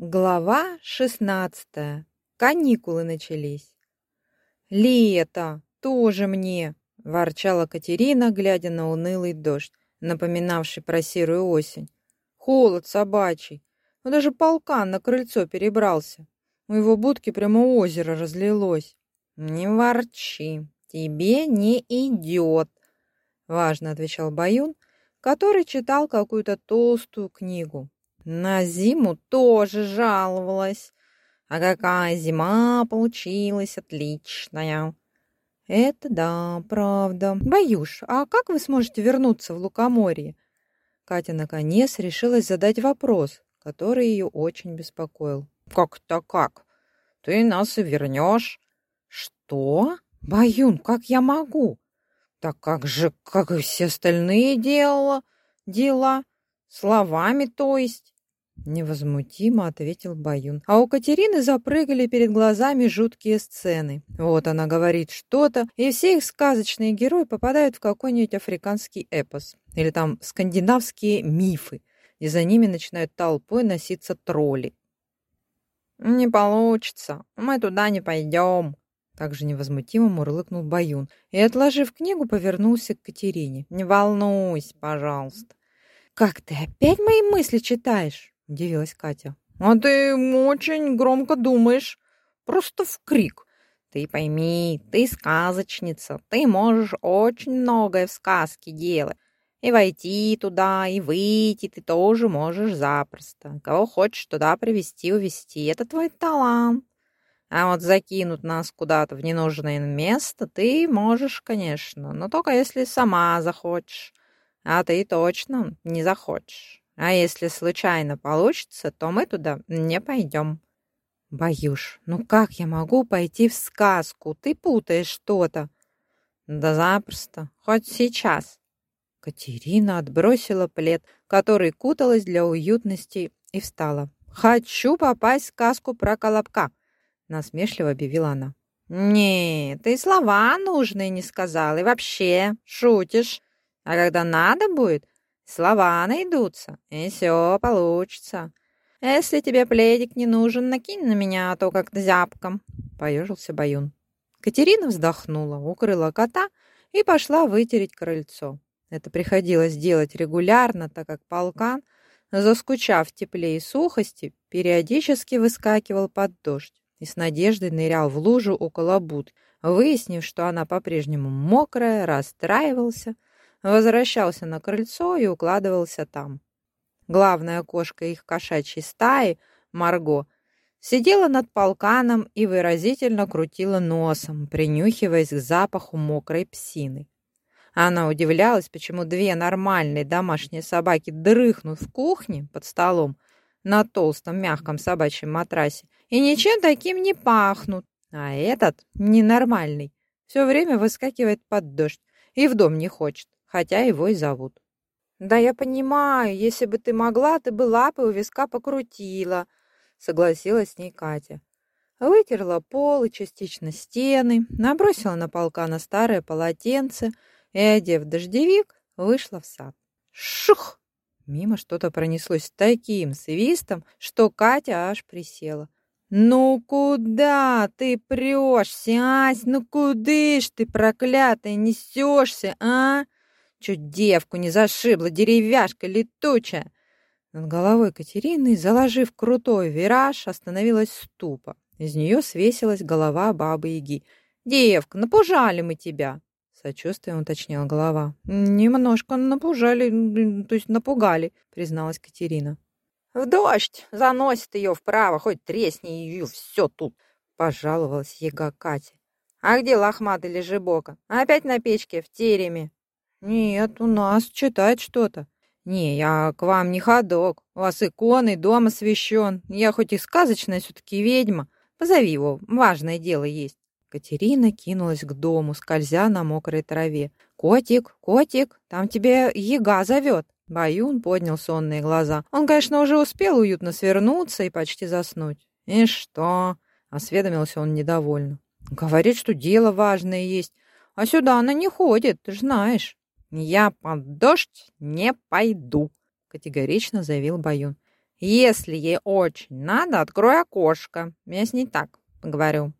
Глава шестнадцатая. Каникулы начались. «Лето! Тоже мне!» – ворчала Катерина, глядя на унылый дождь, напоминавший про серую осень. «Холод собачий! Но даже полкан на крыльцо перебрался. У его будки прямо озеро разлилось». «Не ворчи, тебе не идет!» – важно отвечал Баюн, который читал какую-то толстую книгу. На зиму тоже жаловалась. А какая зима получилась отличная. Это да, правда. Боюш, а как вы сможете вернуться в Лукоморье? Катя наконец решилась задать вопрос, который ее очень беспокоил. Как-то как? Ты нас и вернешь. Что? Баюн, как я могу? Так как же, как и все остальные делала, дела, словами, то есть. Невозмутимо ответил Баюн. А у Катерины запрыгали перед глазами жуткие сцены. Вот она говорит что-то, и все их сказочные герои попадают в какой-нибудь африканский эпос. Или там скандинавские мифы, и за ними начинают толпой носиться тролли. «Не получится, мы туда не пойдем», также невозмутимо мурлыкнул Баюн и, отложив книгу, повернулся к Катерине. «Не волнуйся, пожалуйста». «Как ты опять мои мысли читаешь?» – удивилась Катя. «А ты очень громко думаешь. Просто в крик. Ты пойми, ты сказочница. Ты можешь очень многое в сказке делать. И войти туда, и выйти ты тоже можешь запросто. Кого хочешь туда привести, увести. Это твой талант. А вот закинуть нас куда-то в ненужное место ты можешь, конечно, но только если сама захочешь. А ты точно не захочешь. А если случайно получится, то мы туда не пойдем. Боюш, ну как я могу пойти в сказку? Ты путаешь что-то. Да запросто, хоть сейчас. Катерина отбросила плед, который куталась для уютности, и встала. «Хочу попасть в сказку про Колобка», — насмешливо объявила она. «Не, ты слова нужные не сказал, и вообще шутишь. А когда надо будет, Слова найдутся, и все получится. Если тебе пледик не нужен, накинь на меня, а то как-то зябком», — поежился Баюн. Катерина вздохнула, укрыла кота и пошла вытереть крыльцо. Это приходилось делать регулярно, так как полкан, заскучав в тепле и сухости, периодически выскакивал под дождь и с надеждой нырял в лужу около буд, выяснив, что она по-прежнему мокрая, расстраивался — возвращался на крыльцо и укладывался там. Главная кошка их кошачьей стаи, Марго, сидела над полканом и выразительно крутила носом, принюхиваясь к запаху мокрой псины. Она удивлялась, почему две нормальные домашние собаки дрыхнут в кухне под столом на толстом мягком собачьем матрасе и ничем таким не пахнут, а этот, ненормальный, все время выскакивает под дождь и в дом не хочет хотя его и зовут. «Да я понимаю, если бы ты могла, ты бы лапы у виска покрутила», согласилась с ней Катя. Вытерла пол и частично стены, набросила на полкана старое полотенце и, одев дождевик, вышла в сад. Шух! Мимо что-то пронеслось таким свистом, что Катя аж присела. «Ну куда ты прешься, Ась? Ну куда ж ты, проклятая, несешься, а?» Чуть девку не зашибла, деревяшка летучая. Над головой Катерины, заложив крутой вираж, остановилась ступа. Из нее свесилась голова бабы-яги. «Девка, напужали мы тебя!» Сочувствием уточнила голова. «Немножко напужали, то есть напугали», призналась Катерина. «В дождь! Заносит ее вправо, хоть тресни ее, все тут!» пожаловалась яга Катя. «А где лохматый лежебока? Опять на печке, в тереме?» «Нет, у нас читает что-то». «Не, я к вам не ходок. У вас иконы, дом освящен. Я хоть и сказочная все-таки ведьма. Позови его, важное дело есть». Катерина кинулась к дому, скользя на мокрой траве. «Котик, котик, там тебе яга зовет». Баюн поднял сонные глаза. Он, конечно, уже успел уютно свернуться и почти заснуть. «И что?» — осведомился он недовольно. «Говорит, что дело важное есть. А сюда она не ходит, ты ж знаешь». «Я под дождь не пойду», — категорично заявил Баюн. Если ей очень надо, открой окошко. Я с ней так поговорю».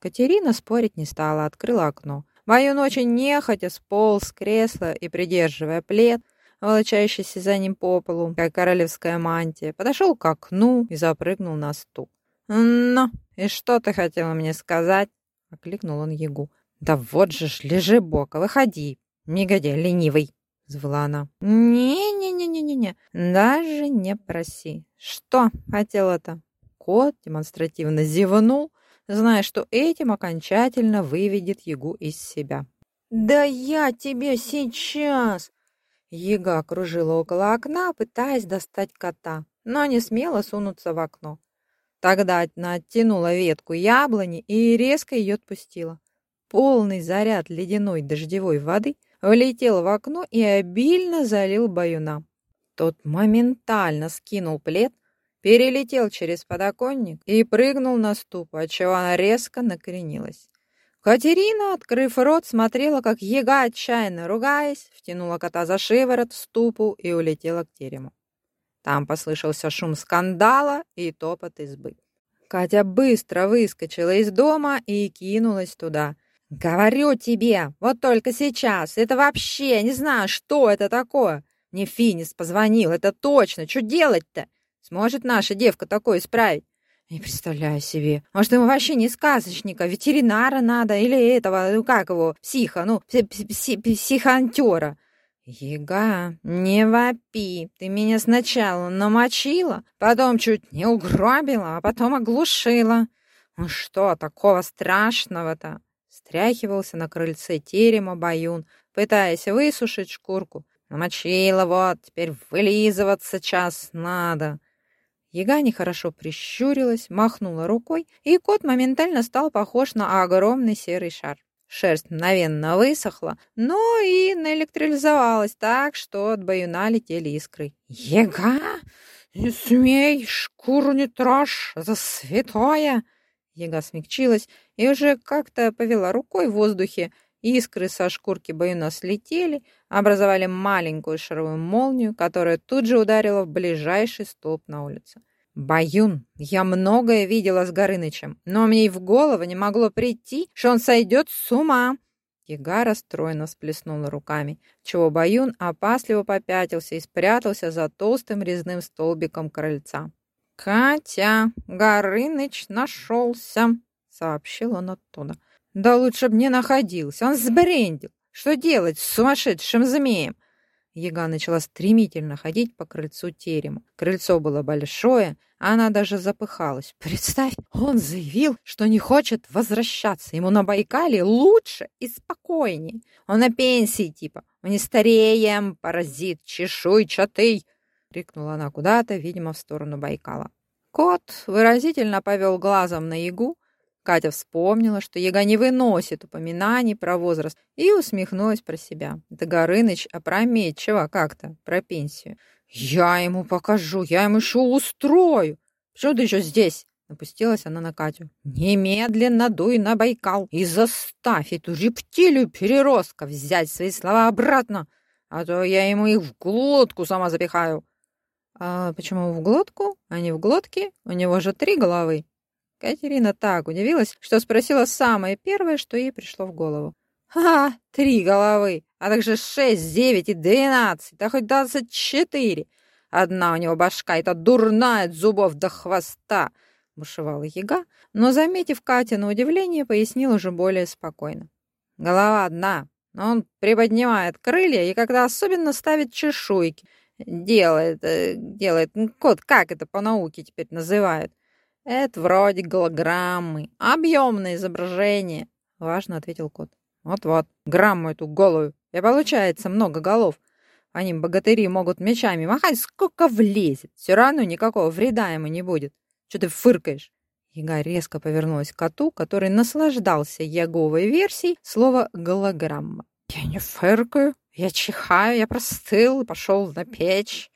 Катерина спорить не стала, открыла окно. Баюн очень нехотя сполз с кресла и, придерживая плед, волочащийся за ним по полу, как королевская мантия, подошел к окну и запрыгнул на стул. «Ну, и что ты хотела мне сказать?» — окликнул он Ягу. «Да вот же ж, лежи бока, выходи, негодяй ленивый!» — звала она. «Не-не-не-не-не-не, даже не проси. Что хотела-то?» Кот демонстративно зевнул, зная, что этим окончательно выведет Ягу из себя. «Да я тебе сейчас!» Яга кружила около окна, пытаясь достать кота, но не смела сунуться в окно. Тогда она оттянула ветку яблони и резко ее отпустила. Полный заряд ледяной дождевой воды влетел в окно и обильно залил баюна. Тот моментально скинул плед, перелетел через подоконник и прыгнул на ступ, отчего она резко накренилась. Катерина, открыв рот, смотрела, как яга, отчаянно ругаясь, втянула кота за шиворот в ступу и улетела к терему. Там послышался шум скандала и топот избы. Катя быстро выскочила из дома и кинулась туда. «Говорю тебе, вот только сейчас, это вообще, не знаю, что это такое. Мне Финис позвонил, это точно, что делать-то? Сможет наша девка такое исправить?» «Не представляю себе. Может, ему вообще не сказочника, ветеринара надо или этого, ну как его, психа, ну, психантера. «Ега, не вопи! Ты меня сначала намочила, потом чуть не угробила, а потом оглушила. Ну что такого страшного-то?» Стряхивался на крыльце терема Баюн, пытаясь высушить шкурку. «Намочила вот, теперь вылизываться час надо». Яга нехорошо прищурилась, махнула рукой, и кот моментально стал похож на огромный серый шар. Шерсть мгновенно высохла, но и наэлектролизовалась так, что от баюна летели искры. «Ега! Не смей! Шкуру не трожь! За святое!» Ега смягчилась и уже как-то повела рукой в воздухе. Искры со шкурки баюна слетели, образовали маленькую шаровую молнию, которая тут же ударила в ближайший столб на улице. «Баюн, я многое видела с Горынычем, но мне и в голову не могло прийти, что он сойдет с ума!» Яга расстроенно сплеснула руками, чего Баюн опасливо попятился и спрятался за толстым резным столбиком крыльца. «Катя, Горыныч нашелся!» — сообщил он оттуда. «Да лучше б не находился, он сбрендил! Что делать с сумасшедшим змеем? Яга начала стремительно ходить по крыльцу терема. Крыльцо было большое, а она даже запыхалась. Представь, он заявил, что не хочет возвращаться. Ему на Байкале лучше и спокойнее. Он на пенсии типа. Мы не стареем, паразит чешуйчатый. Крикнула она куда-то, видимо, в сторону Байкала. Кот выразительно повел глазом на Ягу, Катя вспомнила, что Яга не выносит упоминаний про возраст, и усмехнулась про себя. Это Горыныч опрометчиво как-то про пенсию. «Я ему покажу, я ему еще устрою! Почему ты еще здесь?» Напустилась она на Катю. «Немедленно дуй на Байкал и заставь эту рептилию переростка взять свои слова обратно, а то я ему их в глотку сама запихаю». «А почему в глотку, а не в глотке? У него же три головы». Катерина так удивилась, что спросила самое первое, что ей пришло в голову. «А, три головы, а также шесть, девять и двенадцать, да хоть двадцать четыре. Одна у него башка, это дурная от зубов до хвоста!» бушевала яга, но, заметив Катя на удивление, пояснил уже более спокойно. «Голова одна, но он приподнимает крылья и когда особенно ставит чешуйки. Делает, э, делает, кот, как это по науке теперь называют?» «Это вроде голограммы. Объемное изображение», — важно ответил кот. «Вот-вот, грамму эту голую. И получается много голов. По ним богатыри могут мечами махать, сколько влезет. Все равно никакого вреда ему не будет. Что ты фыркаешь?» Яга резко повернулась к коту, который наслаждался яговой версией слова «голограмма». «Я не фыркаю, я чихаю, я простыл и пошел на печь.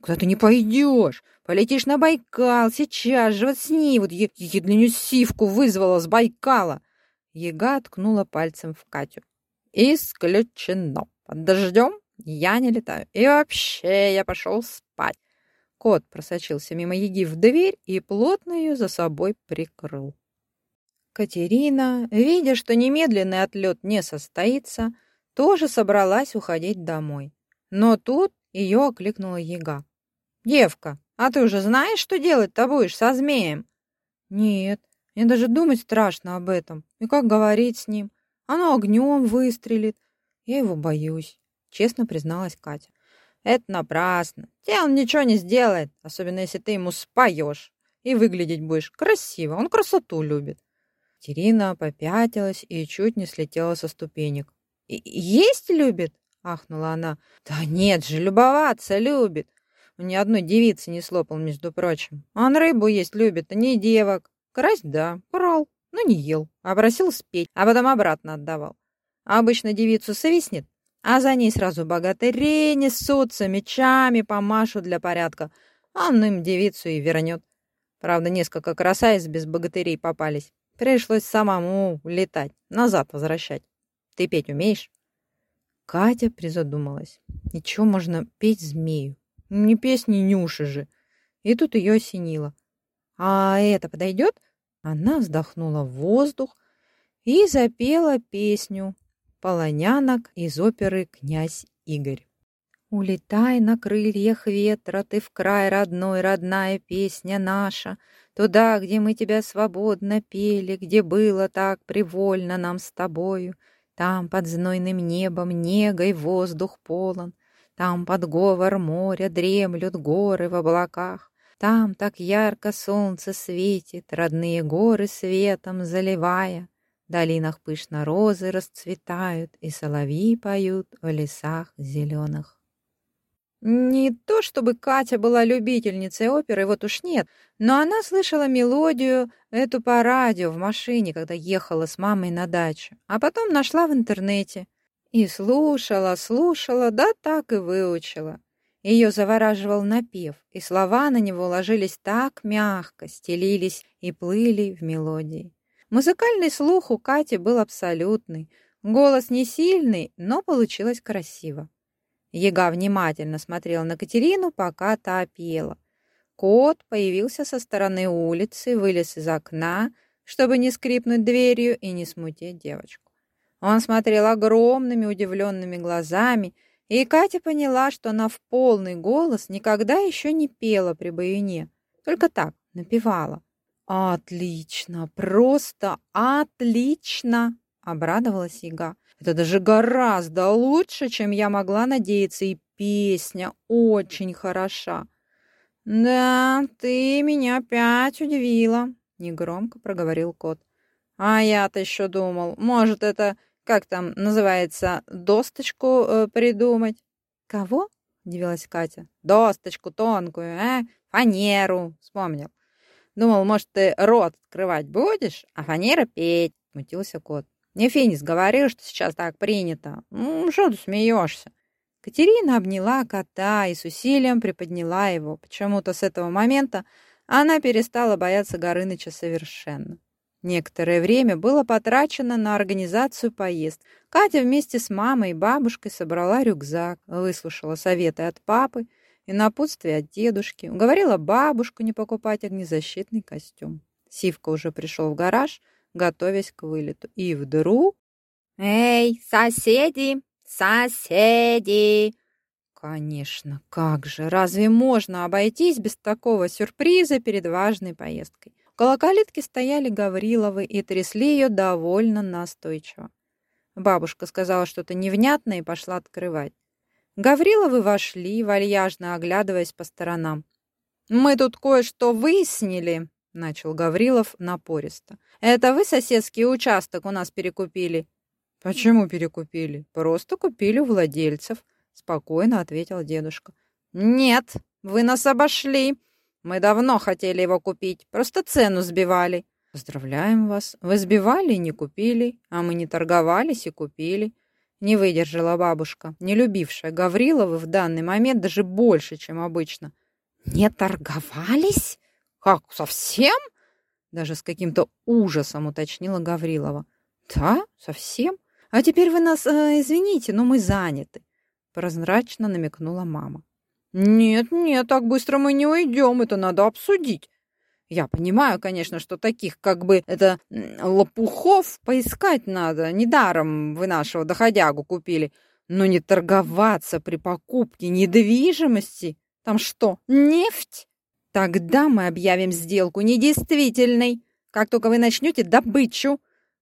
Куда ты не пойдешь? Полетишь на Байкал сейчас же, вот с ней, вот едленю сивку вызвала с Байкала. Ега ткнула пальцем в Катю. Исключено. Под дождем я не летаю. И вообще я пошел спать. Кот просочился мимо Еги в дверь и плотно ее за собой прикрыл. Катерина, видя, что немедленный отлет не состоится, тоже собралась уходить домой. Но тут ее окликнула Ега. «Девка, а ты уже знаешь, что делать-то будешь со змеем?» «Нет, мне даже думать страшно об этом. И как говорить с ним? Оно огнем выстрелит. Я его боюсь», — честно призналась Катя. Это напрасно. Тебе он ничего не сделает, особенно если ты ему споешь. И выглядеть будешь красиво. Он красоту любит. Терина попятилась и чуть не слетела со ступенек. «Есть любит?» — ахнула она. «Да нет же, любоваться любит. Ни одной девицы не слопал, между прочим. Он рыбу есть любит, а не девок. Красть, да, брал, но не ел. А просил спеть, а потом обратно отдавал. А обычно девицу совиснет, а за ней сразу богатыри несутся, мечами помашут для порядка, а он им девицу и вернет. Правда, несколько красавиц без богатырей попались. Пришлось самому летать, назад возвращать. Ты петь умеешь? Катя призадумалась. Ничего можно петь змею. Не песни Нюши же. И тут ее осенило. А это подойдет? Она вздохнула в воздух и запела песню полонянок из оперы «Князь Игорь». Улетай на крыльях ветра, ты в край родной, родная песня наша, Туда, где мы тебя свободно пели, где было так привольно нам с тобою, Там под знойным небом негой воздух полон, Там под говор моря дремлют горы в облаках, Там так ярко солнце светит, родные горы светом заливая, в долинах пышно розы расцветают, и соловьи поют в лесах зеленых. Не то чтобы Катя была любительницей оперы, вот уж нет, но она слышала мелодию эту по радио в машине, когда ехала с мамой на дачу, а потом нашла в интернете. И слушала, слушала, да так и выучила. Ее завораживал напев, и слова на него ложились так мягко, стелились и плыли в мелодии. Музыкальный слух у Кати был абсолютный. Голос не сильный, но получилось красиво. Ега внимательно смотрела на Катерину, пока та пела. Кот появился со стороны улицы, вылез из окна, чтобы не скрипнуть дверью и не смутить девочку. Он смотрел огромными удивленными глазами, и Катя поняла, что она в полный голос никогда еще не пела при баюне, только так, напевала. «Отлично! Просто отлично!» — обрадовалась Яга. «Это даже гораздо лучше, чем я могла надеяться, и песня очень хороша». «Да, ты меня опять удивила», — негромко проговорил кот. «А я-то еще думал, может, это, как там называется, досточку э, придумать?» «Кого?» — удивилась Катя. «Досточку тонкую, э? Фанеру», — вспомнил. Думал, может, ты рот открывать будешь, а фанера петь, смутился кот. Не Финис говорил, что сейчас так принято. Что ты смеешься? Катерина обняла кота и с усилием приподняла его. Почему-то с этого момента она перестала бояться Горыныча совершенно. Некоторое время было потрачено на организацию поезд. Катя вместе с мамой и бабушкой собрала рюкзак, выслушала советы от папы, и напутствие от дедушки. Уговорила бабушку не покупать огнезащитный костюм. Сивка уже пришел в гараж, готовясь к вылету. И вдруг... «Эй, соседи! Соседи!» Конечно, как же! Разве можно обойтись без такого сюрприза перед важной поездкой? Около калитки стояли Гавриловы и трясли ее довольно настойчиво. Бабушка сказала что-то невнятное и пошла открывать. Гавриловы вошли, вальяжно оглядываясь по сторонам. «Мы тут кое-что выяснили», — начал Гаврилов напористо. «Это вы соседский участок у нас перекупили?» «Почему перекупили? Просто купили у владельцев», — спокойно ответил дедушка. «Нет, вы нас обошли. Мы давно хотели его купить, просто цену сбивали». «Поздравляем вас. Вы сбивали и не купили, а мы не торговались и купили. Не выдержала бабушка, не любившая Гаврилова в данный момент даже больше, чем обычно. «Не торговались? Как, совсем?» Даже с каким-то ужасом уточнила Гаврилова. «Да, совсем. А теперь вы нас, э, извините, но мы заняты», прозрачно намекнула мама. «Нет, нет, так быстро мы не уйдем, это надо обсудить. Я понимаю, конечно, что таких, как бы, это лопухов поискать надо. Недаром вы нашего доходягу купили. Но не торговаться при покупке недвижимости. Там что, нефть? Тогда мы объявим сделку недействительной, как только вы начнете добычу.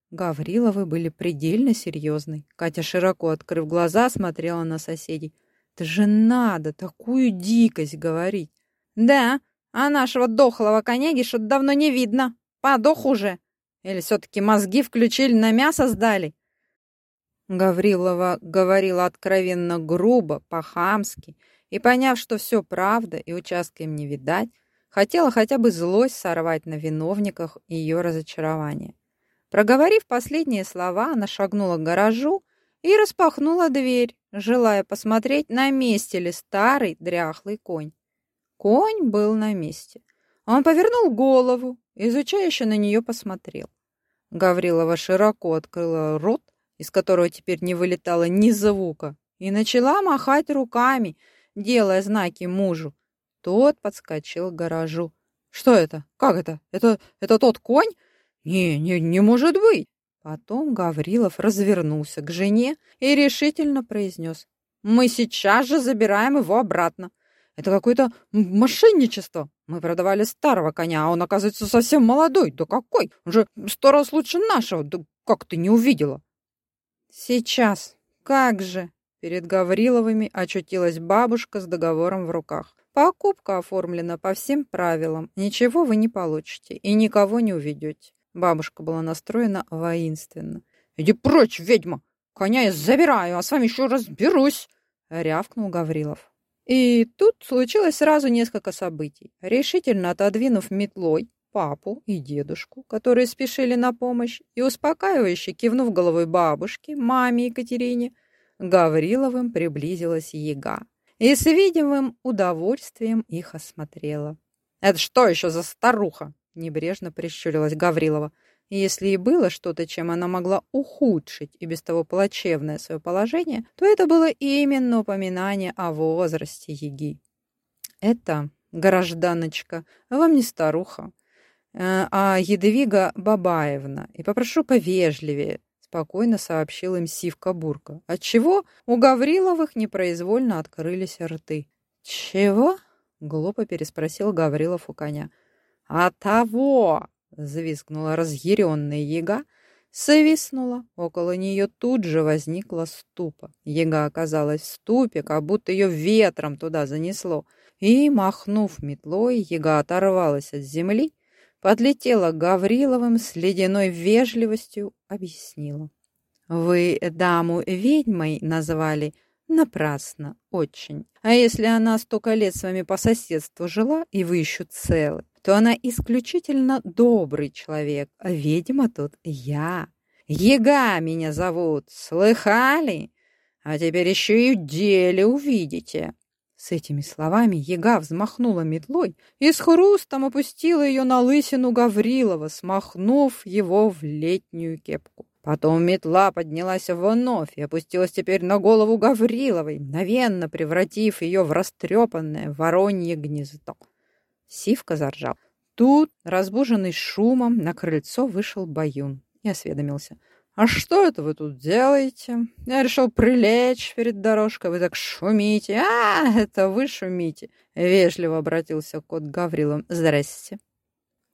Гавриловы были предельно серьезны. Катя, широко открыв глаза, смотрела на соседей. «Это же надо такую дикость говорить!» «Да, а нашего дохлого коняги что-то давно не видно. Подох уже. Или все-таки мозги включили, на мясо сдали?» Гаврилова говорила откровенно грубо, по-хамски, и, поняв, что все правда и участка им не видать, хотела хотя бы злость сорвать на виновниках ее разочарования. Проговорив последние слова, она шагнула к гаражу и распахнула дверь, желая посмотреть, на месте ли старый дряхлый конь. Конь был на месте. Он повернул голову, изучающе на нее посмотрел. Гаврилова широко открыла рот, из которого теперь не вылетало ни звука, и начала махать руками, делая знаки мужу. Тот подскочил к гаражу. «Что это? Как это? Это, это тот конь? Не, не, не может быть!» Потом Гаврилов развернулся к жене и решительно произнес. «Мы сейчас же забираем его обратно. Это какое-то мошенничество. Мы продавали старого коня, а он, оказывается, совсем молодой. Да какой? Он же сто раз лучше нашего. Да как ты не увидела? Сейчас. Как же? Перед Гавриловыми очутилась бабушка с договором в руках. Покупка оформлена по всем правилам. Ничего вы не получите и никого не уведете. Бабушка была настроена воинственно. «Иди прочь, ведьма! Коня я забираю, а с вами еще разберусь!» — рявкнул Гаврилов. И тут случилось сразу несколько событий. Решительно отодвинув метлой папу и дедушку, которые спешили на помощь, и успокаивающе кивнув головой бабушке, маме Екатерине, Гавриловым приблизилась яга и с видимым удовольствием их осмотрела. «Это что еще за старуха?» — небрежно прищурилась Гаврилова. И если и было что-то, чем она могла ухудшить и без того плачевное свое положение, то это было именно упоминание о возрасте Еги. «Это, гражданочка, вам не старуха, э, а Едвига Бабаевна, и попрошу повежливее», спокойно сообщил им Сивка Бурка, отчего у Гавриловых непроизвольно открылись рты. «Чего?» — глупо переспросил Гаврилов у коня. «А того!» Завискнула разъяренная яга, свистнула. Около нее тут же возникла ступа. Яга оказалась в ступе, как будто ее ветром туда занесло. И, махнув метлой, яга оторвалась от земли, подлетела к Гавриловым с ледяной вежливостью, объяснила. «Вы даму ведьмой назвали?» Напрасно, очень. А если она столько лет с вами по соседству жила, и вы еще целы, то она исключительно добрый человек, а ведьма тут я. Ега меня зовут, слыхали? А теперь еще и в деле увидите». С этими словами Ега взмахнула метлой и с хрустом опустила ее на лысину Гаврилова, смахнув его в летнюю кепку. Потом метла поднялась вновь и опустилась теперь на голову Гавриловой, мгновенно превратив ее в растрепанное воронье гнездо. Сивка заржал. Тут, разбуженный шумом, на крыльцо вышел Баюн и осведомился. «А что это вы тут делаете? Я решил прилечь перед дорожкой, вы так шумите. А, это вы шумите!» Вежливо обратился кот Гаврилом. «Здрасте!»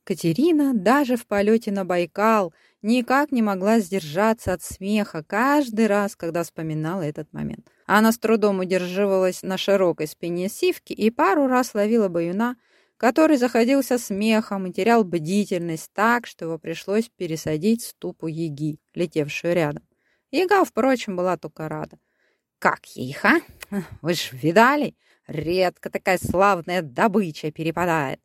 Катерина даже в полете на Байкал никак не могла сдержаться от смеха каждый раз, когда вспоминала этот момент. Она с трудом удерживалась на широкой спине сивки и пару раз ловила баюна, который заходился смехом и терял бдительность так, что его пришлось пересадить ступу Еги, летевшую рядом. Ега, впрочем, была только рада. «Как ей, ха? Вы ж видали? Редко такая славная добыча перепадает».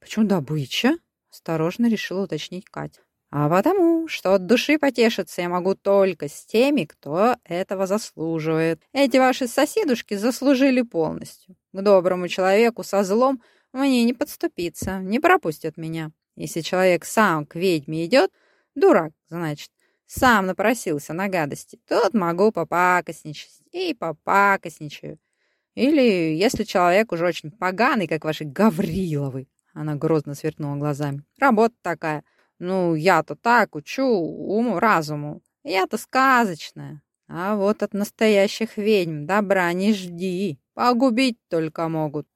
«Почему добыча?» — осторожно решила уточнить Катя. «А потому, что от души потешиться я могу только с теми, кто этого заслуживает. Эти ваши соседушки заслужили полностью. К доброму человеку со злом — мне не подступиться, не пропустят меня. Если человек сам к ведьме идет, дурак, значит, сам напросился на гадости, тот могу попакосничать и попакосничаю. Или если человек уже очень поганый, как ваши Гавриловы. Она грозно сверкнула глазами. Работа такая. Ну, я-то так учу уму-разуму. Я-то сказочная. А вот от настоящих ведьм добра не жди. Погубить только могут.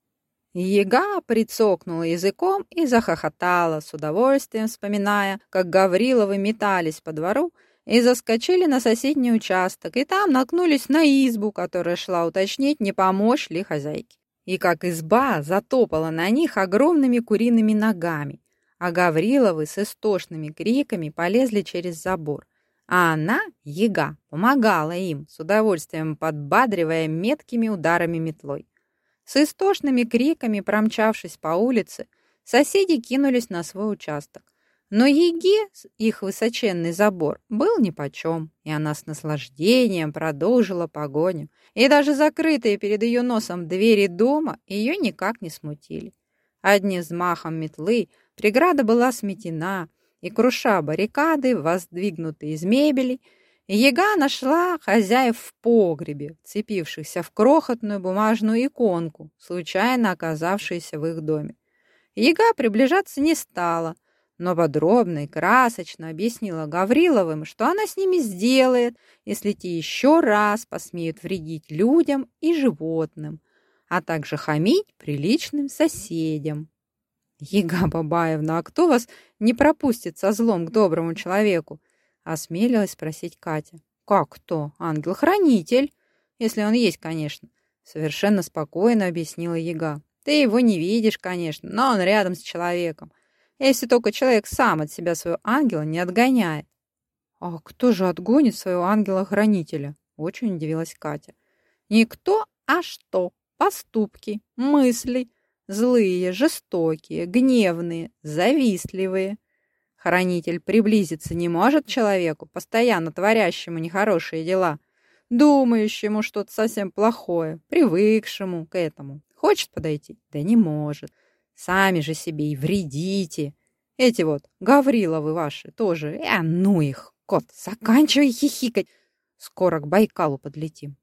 Ега прицокнула языком и захохотала, с удовольствием вспоминая, как Гавриловы метались по двору и заскочили на соседний участок, и там наткнулись на избу, которая шла уточнить, не помочь ли хозяйке. И как изба затопала на них огромными куриными ногами, а Гавриловы с истошными криками полезли через забор. А она, Ега, помогала им, с удовольствием подбадривая меткими ударами метлой. С истошными криками, промчавшись по улице, соседи кинулись на свой участок. Но Еге их высоченный забор был нипочем, и она с наслаждением продолжила погоню. И даже закрытые перед ее носом двери дома ее никак не смутили. Одним взмахом метлы преграда была сметена, и, круша баррикады, воздвигнутые из мебели, Ега нашла хозяев в погребе, цепившихся в крохотную бумажную иконку, случайно оказавшуюся в их доме. Ега приближаться не стала, но подробно и красочно объяснила Гавриловым, что она с ними сделает, если те еще раз посмеют вредить людям и животным, а также хамить приличным соседям. «Ега Бабаевна, а кто вас не пропустит со злом к доброму человеку?» Осмелилась спросить Катя. «Как кто? Ангел-хранитель, если он есть, конечно», совершенно спокойно объяснила Ега. «Ты его не видишь, конечно, но он рядом с человеком, если только человек сам от себя своего ангела не отгоняет». «А кто же отгонит своего ангела-хранителя?» Очень удивилась Катя. «Никто, а что? Поступки, мысли» Злые, жестокие, гневные, завистливые. Хранитель приблизиться не может человеку, постоянно творящему нехорошие дела, думающему что-то совсем плохое, привыкшему к этому. Хочет подойти? Да не может. Сами же себе и вредите. Эти вот Гавриловы ваши тоже. А ну их, кот, заканчивай хихикать. Скоро к Байкалу подлетим.